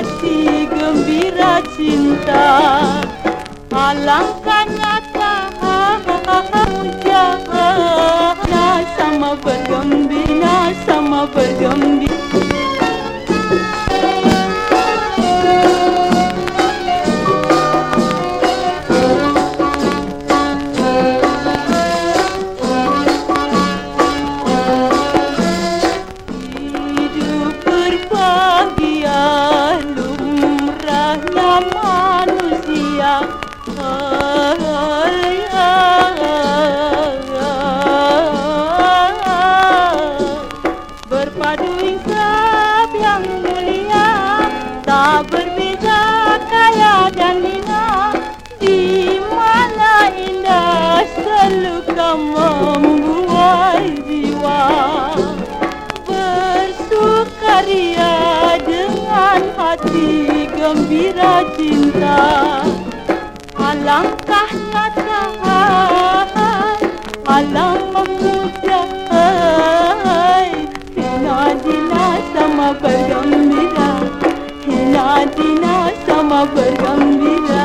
hati gembira cinta alangkahnya. Berpadu insaf yang mulia Tak berbeza kaya dan hina Di mana indah seluka membuai jiwa. Bersukaria dengan hati gembira cinta. Alangkah nyata alam memuja ङ्ग